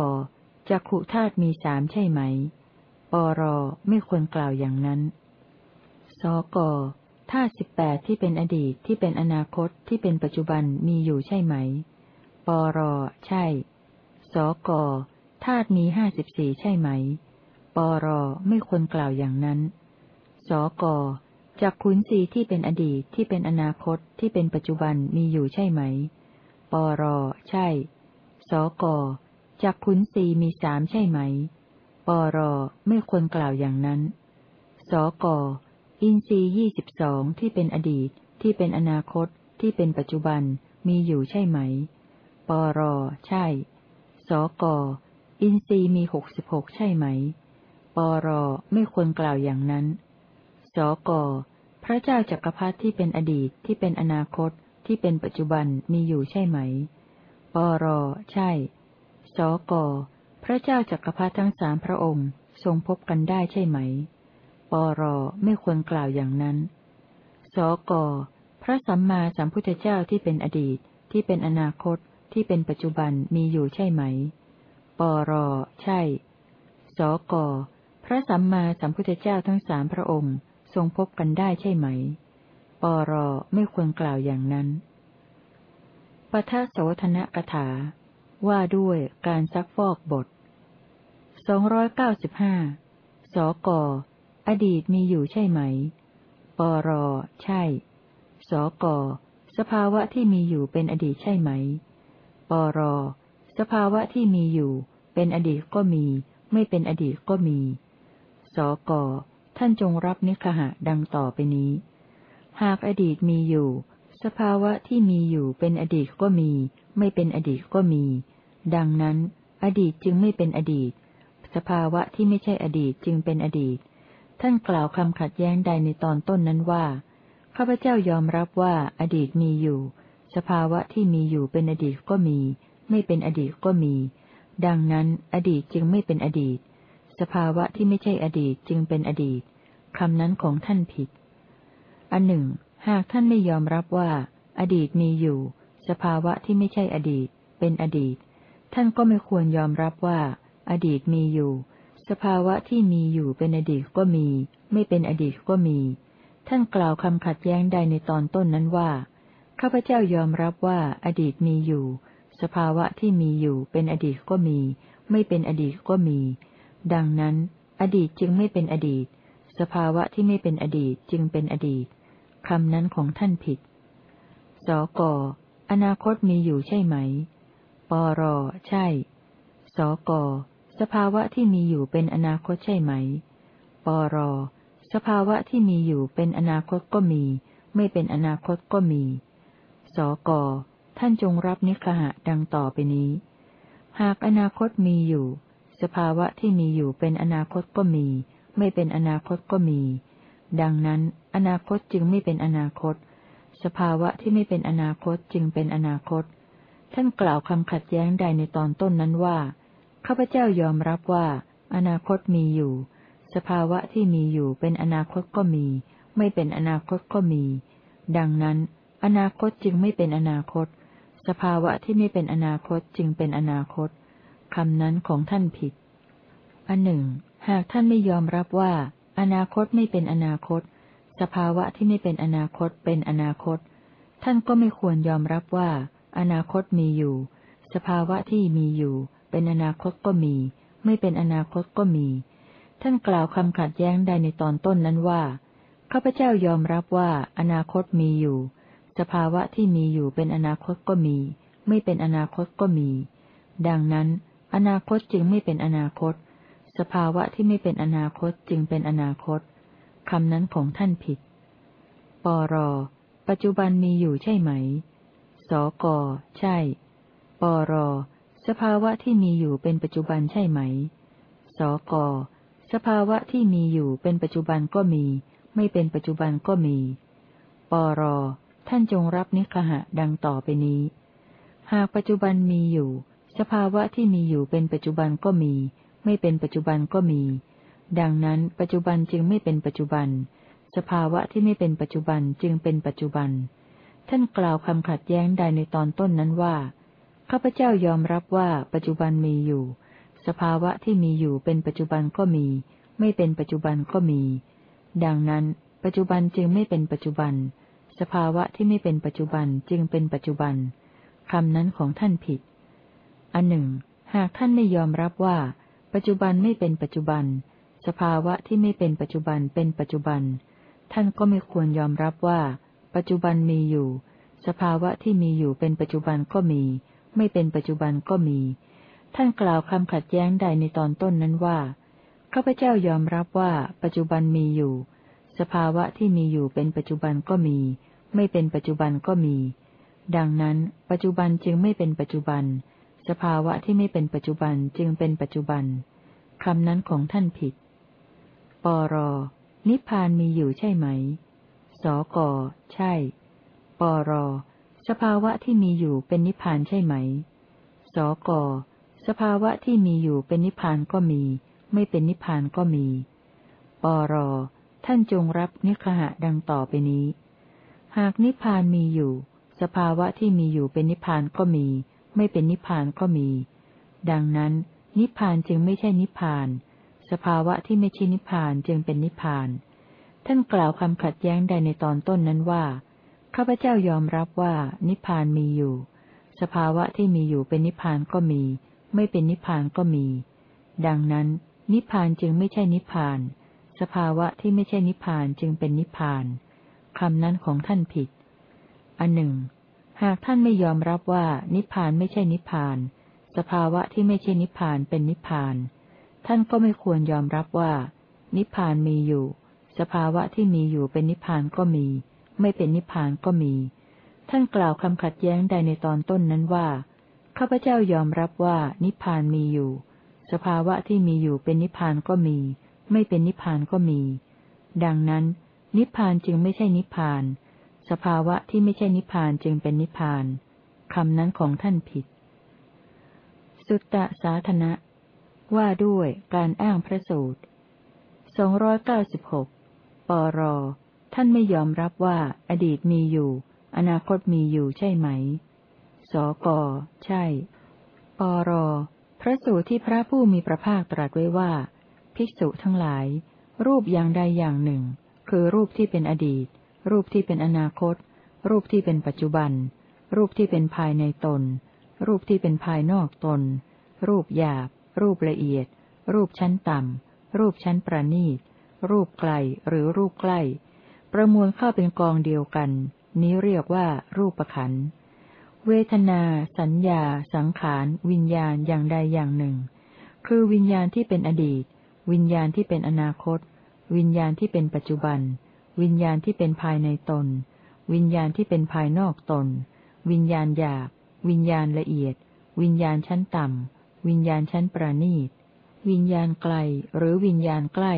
จักขุธาตุมีสามใช่ไหม ปรไม่ควรกล่าวอย่างนั้น สกธาตุสิบแปดที่เป็นอดีตที่เป็นอนาคตที่เป็นปัจจุบันมีอยู่ใช่ไหม ปรใช่ สกธาตุมีห้าสิบสี่ใช่ไหม ปรไม่ควรกล่าวอย่างนั้น สกจักขุนสีที่เป็นอดีตที่เป็นอนาคตที่เป็นปัจจุบันมีอยู่ใช่ไหม ปรใช่ สก จักขุนสีมีสามใช่ไหม ปรไม่ควรกล่าวอย่างนั้น สกอินทรียี่สิบสองที่เป็นอดีต ที่เป็นอนาคต ที่เป็นปัจจุบัน มีอยู่ใช่ไหม ปรใช่ สกอินทรีมีหกสิบหกใช่ไหม ปรไม่ควรกล่าวอย่างนั้น สกพระเจ้าจักรพรรดิที่เป็นอดีต ที่เป็นอนาคต ที่เป็นปัจจุบัน มีอยู่ใช่ไหม ปรใช่ สก พระเจ้าจักรพรรดิทั้งสามพระองค์ ทรงพบกันได้ใช่ไหม ปรไม่ควรกล่าวอย่างนั้น สก พระสัมมาสัมพุทธเจ้าที่เป็นอดีต ที่เป็นอนาคต ที่เป็นปัจจุบันมีอยู่ใช่ไหม ปรใช่ สก พระสัมมาสัมพุทธเจ้าทั้งสามพระองค์ ทรงพบกันได้ใช่ไหม ปรไม่ควรกล่าวอย่างนั้นปทัสโสธนกถา ว่าด้วยการซักฟอกบทสองร้อยเก้าสิบห้าสก อดีตมีอยู่ใช่ไหม ปร ใช่ สก สภาวะที่มีอยู่เป็นอดีตใช่ไหม ปร สภาวะที่มีอยู่ เป็นอดีตก็มี ไม่เป็นอดีตก็มี สก ท่านจงรับนิคหะดังต่อไปนี้ หากอดีตมีอยู่ สภาวะที่มีอยู่เป็นอดีตก็มี ไม่เป็นอดีตก็มี ดังนั้น อดีตจึงไม่เป็นอดีต สภาวะที่ไม่ใช่อดีตจึงเป็นอดีต ท่านกล่าวคำขัดแย้งใดในตอนต้นนั้นว่าข้าพเจ้ายอมรับว่าอดีตมีอยู่ สภาวะที่มีอยู่เป็นอดีตก็มี ไม่เป็นอดีตก็มี ดังนั้น อดีตจึงไม่เป็นอดีต สภาวะที่ไม่ใช่อดีตจึงเป็นอดีตคำนั้นของท่านผิด อันหนึ่ง หากท่านไม่ยอมรับว่า อดีตมีอยู่ สภาวะที่ไม่ใช่อดีต เป็นอดีต ท่านก็ไม่ควรยอมรับว่า อดีตมีอยู่ สภาวะที่มีอยู่เป็นอดีตก็มี ไม่เป็นอดีตก็มี ท่านกล่าวคำขัดแย้งใดในตอนต้นนั้นว่าข้าพเจ้ายอมรับว่า อดีตมีอยู่ สภาวะที่มีอยู่เป็นอดีตก็มี ไม่เป็นอดีตก็มี ดังนั้น อดีตจึงไม่เป็นอดีต สภาวะที่ไม่เป็นอดีตจึงเป็นอดีตคำนั้นของท่านผิด สก อนาคตมีอยู่ใช่ไหม ปรใช่ สก สภาวะที่มีอยู่เป็นอนาคตใช่ไหม ปร สภาวะที่มีอยู่เป็นอนาคตก็มี ไม่เป็นอนาคตก็มี สก ท่านจงรับนิคหะดังต่อไปนี้ หากอนาคตมีอยู่ สภาวะที่มีอยู่เป็นอนาคตก็มี ไม่เป็นอนาคตก็มี ดังนั้น อนาคตจึงไม่เป็นอนาคต สภาวะที่ไม่เป็นอนาคตจึงเป็นอนาคต ท่านกล่าวคำขัดแย้งใดในตอนต้นนั้นว่า ข้าพเจ้ายอมรับว่า อนาคตมีอยู่ สภาวะที่มีอยู่เป็นอนาคตก็มี ไม่เป็นอนาคตก็มี ดังนั้น อนาคตจึงไม่เป็นอนาคต สภาวะที่ไม่เป็นอนาคตจึงเป็นอนาคตคำนั้นของท่านผิด อันหนึ่ง หากท่านไม่ยอมรับว่า อนาคตไม่เป็นอนาคต สภาวะที่ไม่เป็นอนาคตเป็นอนาคต ท่านก็ไม่ควรยอมรับว่า อนาคตมีอยู่ สภาวะที่มีอยู่ เป็นอนาคตก็มี ไม่เป็นอนาคตก็มี ท่านกล่าวคำขัดแย้งใดในตอนต้นนั้นว่าข้าพเจ้ายอมรับว่าอนาคตมีอยู่ สภาวะที่มีอยู่เป็นอนาคตก็มี ไม่เป็นอนาคตก็มี ดังนั้น อนาคตจึงไม่เป็นอนาคต สภาวะที่ไม่เป็นอนาคตจึงเป็นอนาคตคำนั้นของท่านผิด ปร ปัจจุบันมีอยู่ใช่ไหม สก ใช่ ปร สภาวะที่มีอยู่เป็นปัจจุบันใช่ไหม สก สภาวะที่มีอยู่เป็นปัจจุบันก็มี ไม่เป็นปัจจุบันก็มี ปร ท่านจงรับนิคหะดังต่อไปนี้ หากปัจจุบันมีอยู่ สภาวะที่มีอยู่เป็นปัจจุบันก็มี ไม่เป็นปัจจุบันก็มี ดังนั้นปัจจุบันจึงไม่เป็นปัจจุบัน สภาวะที่ไม่เป็นปัจจุบันจึงเป็นปัจจุบัน ท่านกล่าวคำขัดแย้งใดในตอนต้นนั้นว่า ข้าพเจ้ายอมรับว่าปัจจุบันมีอยู่ สภาวะที่มีอยู่เป็นปัจจุบันก็มี ไม่เป็นปัจจุบันก็มี ดังนั้น ปัจจุบันจึงไม่เป็นปัจจุบัน สภาวะที่ไม่เป็นปัจจุบันจึงเป็นปัจจุบันคำนั้นของท่านผิด อันหนึ่ง หากท่านไม่ยอมรับว่า ปัจจุบันไม่เป็นปัจจุบัน สภาวะที่ไม่เป็นปัจจุบันเป็นปัจจุบัน ท่านก็ไม่ควรยอมรับว่า ปัจจุบันมีอยู่ สภาวะที่มีอยู่เป็นปัจจุบันก็มี ไม่เป็นปัจจุบันก็มี ท่านกล่าวคำขัดแย้งใดในตอนต้นนั้นว่าข้าพเจ้ายอมรับว่าปัจจุบันมีอยู่ สภาวะที่มีอยู่เป็นปัจจุบันก็มี ไม่เป็นปัจจุบันก็มี ดังนั้น ปัจจุบันจึงไม่เป็นปัจจุบัน สภาวะที่ไม่เป็นปัจจุบันจึงเป็นปัจจุบันคำนั้นของท่านผิด ปรนิพพานมีอยู่ใช่ไหม สก ใช่ ปร สภาวะที่มีอยู่เป็นนิพพานใช่ไหม สก สภาวะที่มีอยู่เป็นนิพพานก็มี ไม่เป็นนิพพานก็มี ปร ท่านจงรับนิคหะดังต่อไปนี้ หากนิพพานมีอยู่ สภาวะที่มีอยู่เป็นนิพพานก็มี ไม่เป็นนิพพานก็มี ดังนั้น นิพพานจึงไม่ใช่นิพพาน สภาวะที่ไม่ใช่นิพพานจึงเป็นนิพพาน ท่านกล่าวคำขัดแย้งใดในตอนต้นนั้นว่า ข้าพเจ้ายอมรับว่า นิพพานมีอยู่ สภาวะที่มีอยู่เป็นนิพพานก็มี ไม่เป็นนิพพานก็มี ดังนั้น นิพพานจึงไม่ใช่นิพพาน สภาวะที่ไม่ใช่นิพพานจึงเป็นนิพพานคำนั้นของท่านผิด อันหนึ่ง หากท่านไม่ยอมรับว่า นิพพานไม่ใช่นิพพาน สภาวะที่ไม่ใช่นิพพานเป็นนิพพาน ท่านก็ไม่ควรยอมรับว่า นิพพานมีอยู่ สภาวะที่มีอยู่เป็นนิพพานก็มี ไม่เป็นนิพพานก็มี ท่านกล่าวคำขัดแย้งใดในตอนต้นนั้นว่าข้าพเจ้ายอมรับว่านิพพานมีอยู่ สภาวะที่มีอยู่เป็นนิพพานก็มี ไม่เป็นนิพพานก็มี ดังนั้น นิพพานจึงไม่ใช่นิพพาน สภาวะที่ไม่ใช่นิพพานจึงเป็นนิพพานคำนั้นของท่านผิด สุตตะสาธนะ ว่าด้วยการอ้างพระสูตรสองร้อยเก้าสิบหก ปร ท่านไม่ยอมรับว่าอดีตมีอยู่ อนาคตมีอยู่ใช่ไหม สก ใช่ ปร พระสูตรที่พระผู้มีพระภาคตรัสไว้ว่า ภิกษุทั้งหลาย รูปอย่างใดอย่างหนึ่ง คือรูปที่เป็นอดีต รูปที่เป็นอนาคต รูปที่เป็นปัจจุบัน รูปที่เป็นภายในตน รูปที่เป็นภายนอกตน รูปหยาบ รูปละเอียด รูปชั้นต่ำรูปชั้นประณีต รูปไกลหรือรูปใกล้ ประมวลเข้าเป็นกองเดียวกัน นี้เรียกว่ารูปขัน เวทนา สัญญา สังขาร วิญญาณอย่างใดอย่างหนึ่ง คือวิญญาณที่เป็นอดีต วิญญาณที่เป็นอนาคต วิญญาณที่เป็นปัจจุบัน วิญญาณที่เป็นภายในตน วิญญาณที่เป็นภายนอกตน วิญญาณหยาบ วิญญาณละเอียด วิญญาณชั้นต่ำวิญญาณชั้นประณีต วิญญาณไกลหรือวิญญาณใกล้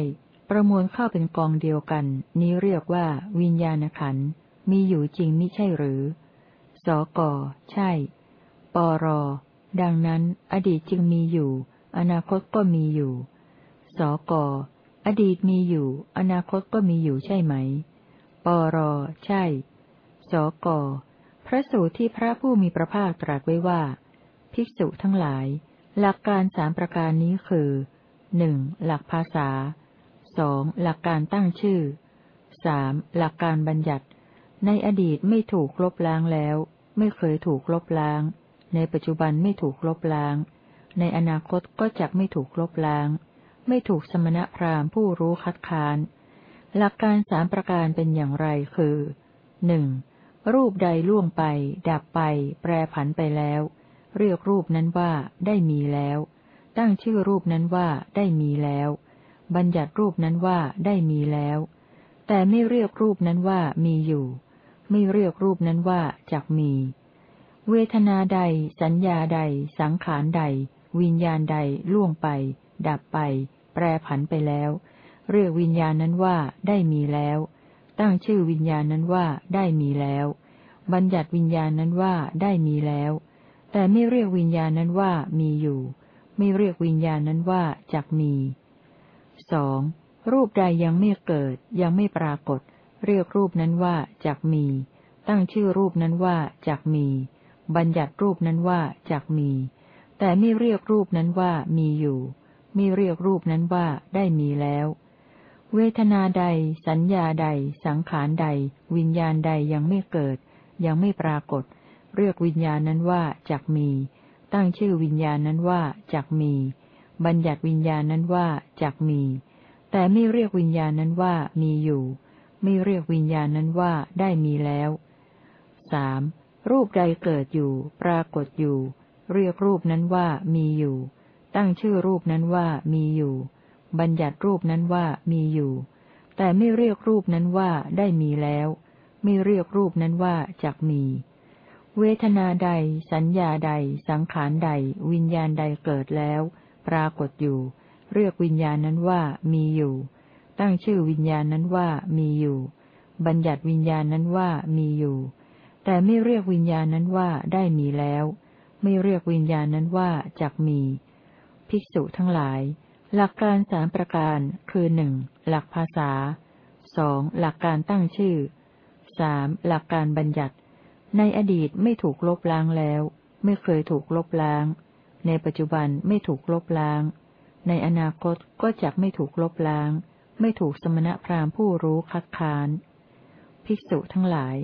ประมวลเข้าเป็นกองเดียวกัน นี้เรียกว่า วิญญาณขันธ์มีอยู่จริงมิใช่หรือ สก ใช่ ปร ดังนั้น อดีตจึงมีอยู่ อนาคตก็มีอยู่ สก อดีตมีอยู่ อนาคตก็มีอยู่ใช่ไหม ปร ใช่ สก พระสูตรที่พระผู้มีพระภาคตรัสไว้ว่า ภิกษุทั้งหลาย หลักการสามประการนี้คือหนึ่งหลักภาษา สองหลักการตั้งชื่อสามหลักการบัญญัติ ในอดีตไม่ถูกลบล้างแล้ว ไม่เคยถูกลบล้าง ในปัจจุบันไม่ถูกลบล้าง ในอนาคตก็จะไม่ถูกลบล้าง ไม่ถูกสมณพราหมณ์ผู้รู้คัดค้าน หลักการสามประการเป็นอย่างไรคือหนึ่งรูปใดล่วงไป ดับไป แปรผันไปแล้ว เรียกรูปนั้นว่าได้มีแล้ว ตั้งชื่อรูปนั้นว่าได้มีแล้ว บัญญัติรูปนั้นว่าได้มีแล้ว แต่ไม่เรียกรูปนั้นว่ามีอยู่ ไม่เรียกรูปนั้นว่าจักมี เวทนาใด สัญญาใด สังขารใด วิญญาณใดล่วงไป ดับไป แปรผันไปแล้ว เรียกวิญญาณนั้นว่าได้มีแล้ว ตั้งชื่อวิญญาณนั้นว่าได้มีแล้ว บัญญัติวิญญาณนั้นว่าได้มีแล้ว แต่ไม่เรียกวิญญาณนั้นว่ามีอยู่ ไม่เรียกวิญญาณนั้นว่าจักมี สองรูปใดยังไม่เกิด ยังไม่ปรากฏ เรียกรูปนั้นว่าจักมี ตั้งชื่อรูปนั้นว่าจักมี บัญญัติรูปนั้นว่าจักมี แต่ไม่เรียกรูปนั้นว่ามีอยู่ ไม่เรียกรูปนั้นว่าได้มีแล้ว เวทนาใด สัญญาใด สังขารใด วิญญาณใดยังไม่เกิด ยังไม่ปรากฏ เรียกวิญญาณนั้นว่าจักมี ตั้งชื่อวิญญาณนั้นว่าจักมี บัญญัติวิญญาณนั้นว่าจักมี แต่ไม่เรียกวิญญาณนั้นว่ามีอยู่ ไม่เรียกวิญญาณนั้นว่าได้มีแล้วสรูปใดเกิดอยู่ ปรากฏอยู่ เรียกรูปนั้นว่ามีอยู่ ตั้งชื่อรูปนั้นว่ามีอยู่ บัญญัติรูปนั้นว่ามีอยู่ แต่ไม่เรียกรูปนั้นว่าได้มีแล้ว ไม่เรียกรูปนั้นว่าจักมี เวทนาใด สัญญาใด สังขารใด วิญญาณใดเกิดแล้ว ปรากฏอยู่ เรียกวิญญาณนั้นว่ามีอยู่ ตั้งชื่อวิญญาณนั้นว่ามีอยู่ บัญญัติวิญญาณนั้นว่ามีอยู่ แต่ไม่เรียกวิญญาณนั้นว่าได้มีแล้ว ไม่เรียกวิญญาณนั้นว่าจักมี ภิกษุทั้งหลาย หลักการสามประการคือหนึ่งหลักภาษาสองหลักการตั้งชื่อสามหลักการบัญญัติ ในอดีตไม่ถูกลบล้างแล้ว ไม่เคยถูกลบล้าง ในปัจจุบันไม่ถูกลบล้าง ในอนาคตก็จะไม่ถูกลบล้าง ไม่ถูกสมณพราหมณ์ผู้รู้คัดค้าน ภิกษุทั้งหลาย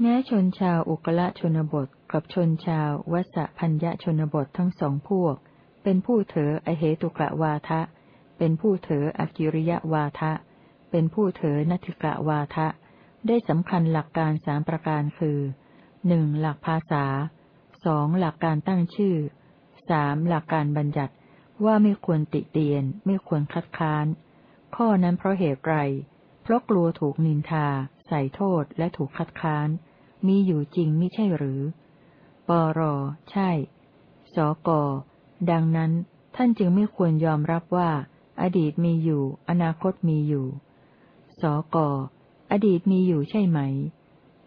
แม้ชนชาวอุกละชนบทกับชนชาววัสพัญญชนบททั้งสองพวก เป็นผู้เถออเหตุกะวาทะ เป็นผู้เถออกิริยวาทะ เป็นผู้เถอนัติกะวาทะ ได้สำคัญหลักการสามประการคือหนึ่งหลักภาษาสองหลักการตั้งชื่อ สามหลักการบัญญัติว่าไม่ควรติเตียน ไม่ควรคัดค้าน ข้อนั้นเพราะเหตุไร เพราะกลัวถูกนินทา ใส่โทษและถูกคัดค้าน มีอยู่จริงไม่ใช่หรือ ปร ใช่ สก ดังนั้นท่านจึงไม่ควรยอมรับว่า อดีตมีอยู่ อนาคตมีอยู่ สก อดีตมีอยู่ใช่ไหม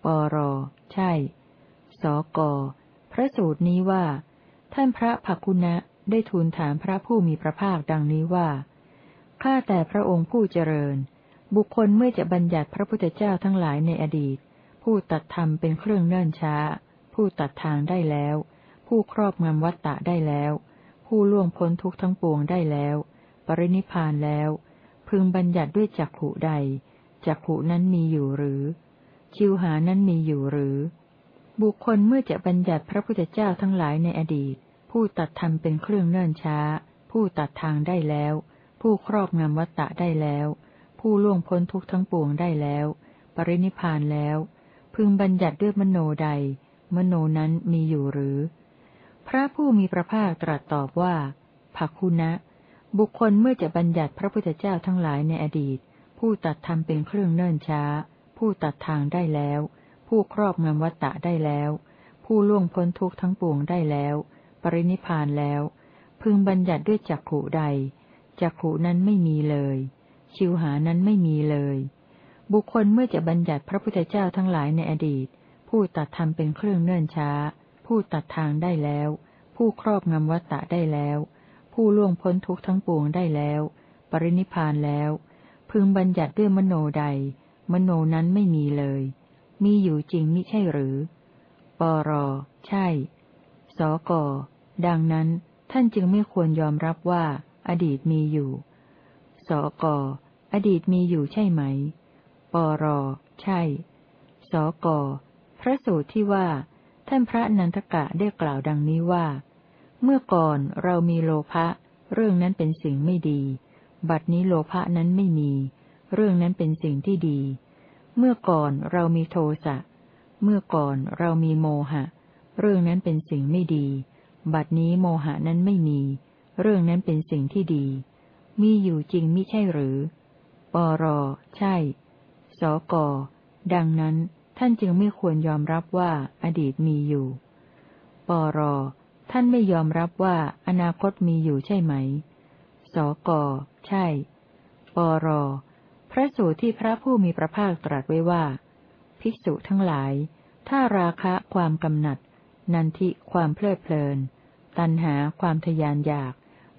ปร ใช่ สก พระสูตรนี้ว่า ท่านพระภักุณะได้ทูลถามพระผู้มีพระภาคดังนี้ว่าข้าแต่พระองค์ผู้เจริญ บุคคลเมื่อจะบัญญัติพระพุทธเจ้าทั้งหลายในอดีต ผู้ตัดธรรมเป็นเครื่องเนิ่นช้า ผู้ตัดทางได้แล้ว ผู้ครอบงำวัตตะได้แล้ว ผู้ล่วงพ้นทุกทั้งปวงได้แล้ว ปรินิพานแล้ว พึงบัญญัติด้วยจักขุใดจักขุนั้นมีอยู่หรือ ชิวหานั้นมีอยู่หรือ บุคคลเมื่อจะบัญญัติพระพุทธเจ้าทั้งหลายในอดีต ผู้ตัดธรรมเป็นเครื่องเนิ่นช้า ผู้ตัดทางได้แล้ว ผู้ครอบงำวัตตะได้แล้ว ผู้ล่วงพ้นทุกทั้งปวงได้แล้ว ปรินิพานแล้ว พึงบัญญัติด้วยมโนใด มโนนั้นมีอยู่หรือ พระผู้มีพระภาคตรัสตอบว่าภักคุณะ บุคคลเมื่อจะบัญญัติพระพุทธเจ้าทั้งหลายในอดีต ผู้ตัดธรรมเป็นเครื่องเนิ่นช้า ผู้ตัดทางได้แล้ว ผู้ครอบงำวัตตะได้แล้ว ผู้ล่วงพ้นทุกทั้งปวงได้แล้ว ปรินิพานแล้ว พึงบัญญัติด้วยจักขุใดจักขุนั้นไม่มีเลย ชิวหานั้นไม่มีเลย บุคคลเมื่อจะบัญญัติพระพุทธเจ้าทั้งหลายในอดีต ผู้ตัดธรรมเป็นเครื่องเนิ่นช้า ผู้ตัดทางได้แล้ว ผู้ครอบงำวัตตะได้แล้ว ผู้ล่วงพ้นทุกข์ทั้งปวงได้แล้ว ปรินิพานแล้ว พึงบัญญัติด้วยมโนใด มโนนั้นไม่มีเลย มีอยู่จริงมิใช่หรือ ปร ใช่ สก ดังนั้นท่านจึงไม่ควรยอมรับว่า อดีตมีอยู่ สก อดีตมีอยู่ใช่ไหม ปร ใช่ สก พระสูตรที่ว่า ท่านพระนันทกะได้กล่าวดังนี้ว่า เมื่อก่อนเรามีโลภะ เรื่องนั้นเป็นสิ่งไม่ดี บัดนี้โลภะนั้นไม่มี เรื่องนั้นเป็นสิ่งที่ดี เมื่อก่อนเรามีโทสะ เมื่อก่อนเรามีโมหะ เรื่องนั้นเป็นสิ่งไม่ดี บัดนี้โมหะนั้นไม่มี เรื่องนั้นเป็นสิ่งที่ดี มีอยู่จริงมิใช่หรือ ปร ใช่ สก ดังนั้นท่านจึงไม่ควรยอมรับว่าอดีตมีอยู่ ปร ท่านไม่ยอมรับว่าอนาคตมีอยู่ใช่ไหม สก ใช่ ปร พระสูตรที่พระผู้มีพระภาคตรัสไว้ว่า ภิกษุทั้งหลาย ถ้าราคะความกำหนัด นันทิความเพลิดเพลิน ตัณหาความทยานอยาก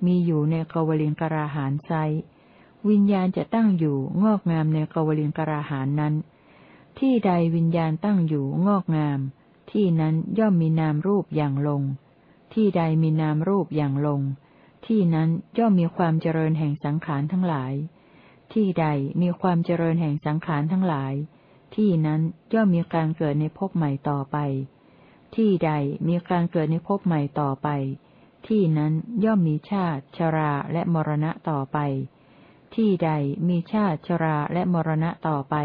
มีอยู่ในกวลิงกราหานไซวิญญาณจะตั้งอยู่งอกงามในกวลิงกราหานนั้น ที่ใดวิญญาณตั้งอยู่งอกงาม ที่นั้นย่อมมีนามรูปอย่างลง ที่ใดมีนามรูปอย่างลง ที่นั้นย่อมมีความเจริญแห่งสังขารทั้งหลาย ที่ใดมีความเจริญแห่งสังขารทั้งหลาย ที่นั้นย่อมมีการเกิดในภพใหม่ต่อไป ที่ใดมีการเกิดในภพใหม่ต่อไป ที่นั้นย่อมมีชาติ ชราและมรณะต่อไป ที่ใดมีชาติ ชราและมรณะต่อไป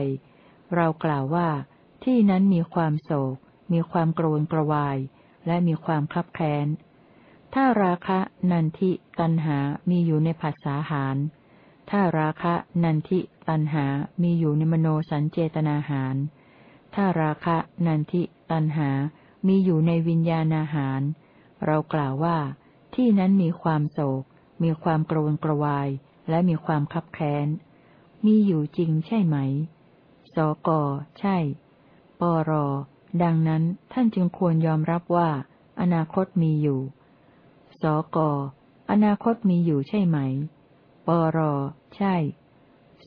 เรากล่าวว่า ที่นั้นมีความโศก มีความโกรนกระวาย และมีความคับแค้น ถ้าราคะ นันทิ ตันหา มีอยู่ในผัสสาหาร ถ้าราคะ นันทิ ตันหา มีอยู่ในมโนสัญเจตนาหาร ถ้าราคะ นันทิ ตันหา มีอยู่ในวิญญาณอาหาร เรากล่าวว่า ที่นั้นมีความโศก มีความโกรนกระวาย และมีความคับแค้น มีอยู่จริงใช่ไหม สก ใช่ ปร ดังนั้นท่านจึงควรยอมรับว่า อนาคตมีอยู่ สก อนาคตมีอยู่ใช่ไหม ปร ใช่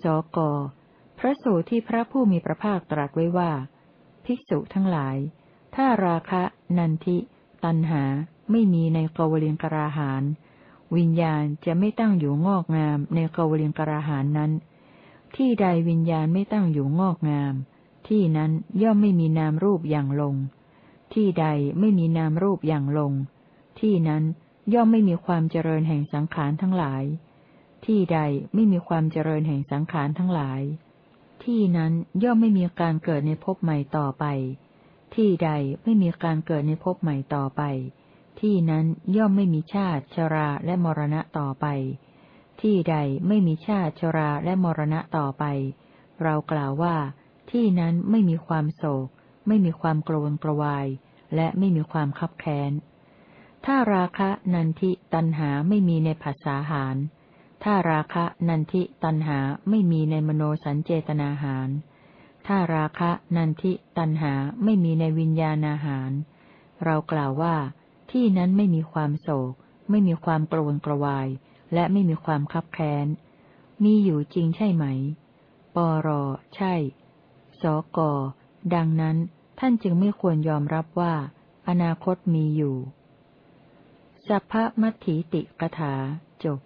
สก พระสูตรที่พระผู้มีพระภาคตรัสไว้ว่า ภิกษุทั้งหลาย ถ้าราคะ นันทิ ตันหา ไม่มีในกวลิงกราหานวิญญาณจะไม่ตั้งอยู่งอกงามในกวลิงกราหานนั้น ที่ใดวิญญาณไม่ตั้งอยู่งอกงาม ที่นั้นย่อมไม่มีนามรูปอย่างลง ที่ใดไม่มีนามรูปอย่างลง ที่นั้นย่อมไม่มีความเจริญแห่งสังขารทั้งหลาย ที่ใดไม่มีความเจริญแห่งสังขารทั้งหลาย ที่นั้นย่อมไม่มีการเกิดในภพใหม่ต่อไป ที่ใดไม่มีการเกิดในภพใหม่ต่อไป ที่นั้นย่อมไม่มีชาติชราและมรณะต่อไป ที่ใดไม่มีชาติชราและมรณะต่อไป เรากล่าวว่า ที่นั้นไม่มีความโศก ไม่มีความโกรนกระวาย และไม่มีความคับแค้น ถ้าราคะนันทิตันหาไม่มีในภาษาหาร ถ้าราคะนันทิตันหาไม่มีในมโนสัญเจตนาหาร ถ้าราคะ นันทิ ตันหาไม่มีในวิญญาณอาหาร เรากล่าวว่า ที่นั้นไม่มีความโศก ไม่มีความกระวนกระวาย และไม่มีความคับแค้น มีอยู่จริงใช่ไหม ปร ใช่ สก ดังนั้นท่านจึงไม่ควรยอมรับว่า อนาคตมีอยู่ สัพพมัทถิติกถาจบ